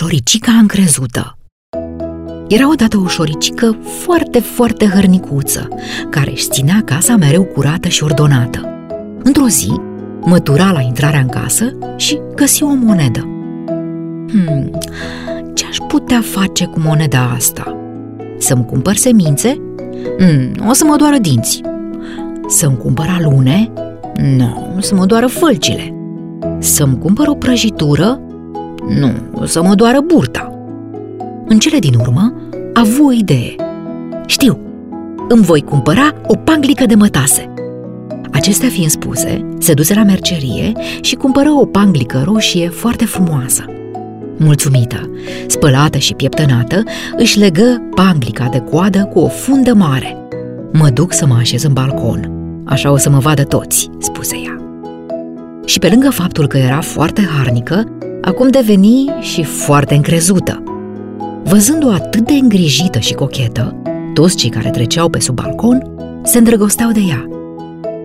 Șoricica încrezută Era odată o șoricică foarte, foarte hărnicuță, care își ținea casa mereu curată și ordonată. Într-o zi, mătura la intrarea în casă și găsi o monedă. Hmm, ce aș putea face cu moneda asta? Să-mi cumpăr semințe? Hmm, o să mă doară dinți. Să-mi cumpăr alune? Nu, să mă doară fălcile. Să-mi cumpăr o prăjitură? Nu, să mă doară burta. În cele din urmă, a avut o idee. Știu, îmi voi cumpăra o panglică de mătase. Acestea fiind spuse, se duse la mercerie și cumpără o panglică roșie foarte frumoasă. Mulțumită, spălată și pieptănată, își legă panglica de coadă cu o fundă mare. Mă duc să mă așez în balcon. Așa o să mă vadă toți, spuse ea. Și pe lângă faptul că era foarte harnică, acum deveni și foarte încrezută. Văzându-o atât de îngrijită și cochetă, toți cei care treceau pe sub balcon se îndrăgosteau de ea.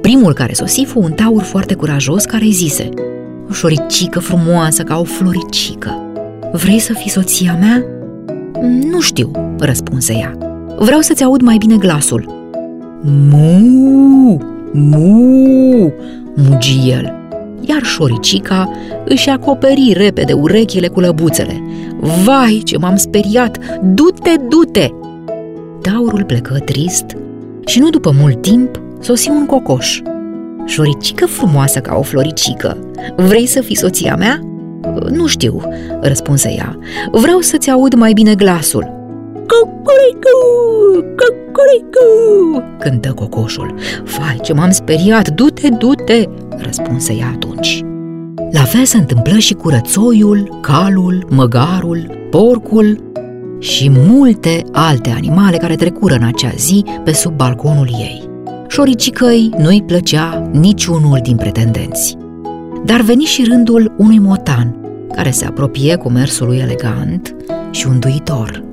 Primul care sosi fu un taur foarte curajos care îi zise O șoricică frumoasă ca o floricică. Vrei să fii soția mea?" Nu știu," răspunse ea. Vreau să-ți aud mai bine glasul." Mu, mu, mugi el iar șoricica își acoperi repede urechile cu lăbuțele. Vai, ce m-am speriat! Du-te, du-te! Taurul plecă trist și nu după mult timp sosi un cocoș. Șoricică frumoasă ca o floricică, vrei să fii soția mea? Nu știu, răspunse ea. Vreau să-ți aud mai bine glasul. Cucuricu, cucuricu, cântă cocoșul. Vai, ce m-am speriat, du-te, du-te, răspunse ea atunci. La fel se întâmplă și cu rățoiul, calul, măgarul, porcul și multe alte animale care trecură în acea zi pe sub balconul ei. Șoricicăi nu-i plăcea niciunul din pretendenți. Dar veni și rândul unui motan, care se apropie cu mersul lui elegant și unduitor.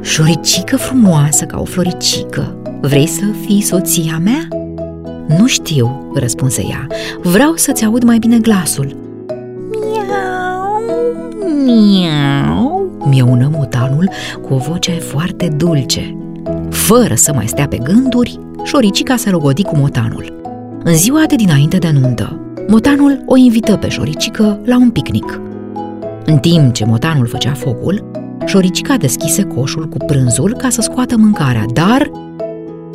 Șoricică frumoasă ca o floricică, vrei să fii soția mea? Nu știu, răspunse ea, vreau să-ți aud mai bine glasul. Miau, miau, miaună motanul cu o voce foarte dulce. Fără să mai stea pe gânduri, șoricica se logodi cu motanul. În ziua de dinainte de nuntă, motanul o invită pe șoricică la un picnic. În timp ce motanul făcea focul, șoricica deschise coșul cu prânzul ca să scoată mâncarea, dar...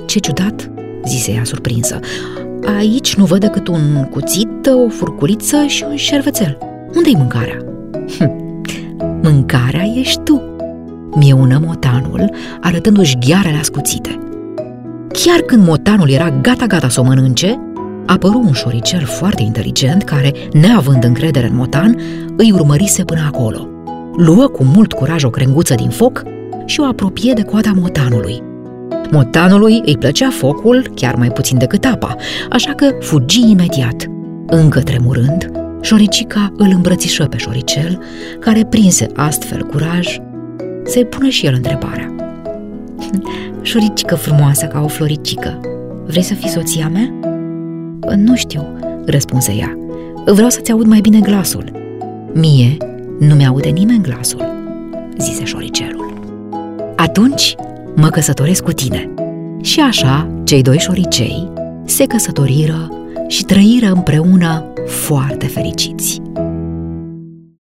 Ce ciudat, zise ea surprinsă. Aici nu văd decât un cuțit, o furculiță și un șervețel. Unde-i mâncarea? Hm, mâncarea ești tu, mieună motanul, arătându-și ghearele ascuțite. Chiar când motanul era gata-gata să o mănânce, apăru un șoricel foarte inteligent care, neavând încredere în motan, îi urmărise până acolo. Luă cu mult curaj o crenguță din foc și o apropie de coada motanului. Motanului îi plăcea focul chiar mai puțin decât apa, așa că fugi imediat. Încă tremurând, șoricica îl îmbrățișă pe șoricel, care prinse astfel curaj să-i pună și el întrebarea. Șoricică frumoasă ca o floricică, vrei să fii soția mea? Nu știu, răspunse ea. Vreau să-ți aud mai bine glasul. Mie nu mi-aude nimeni glasul, zise șoricelul. Atunci mă căsătoresc cu tine. Și așa, cei doi șoricei se căsătoriră și trăiră împreună foarte fericiți.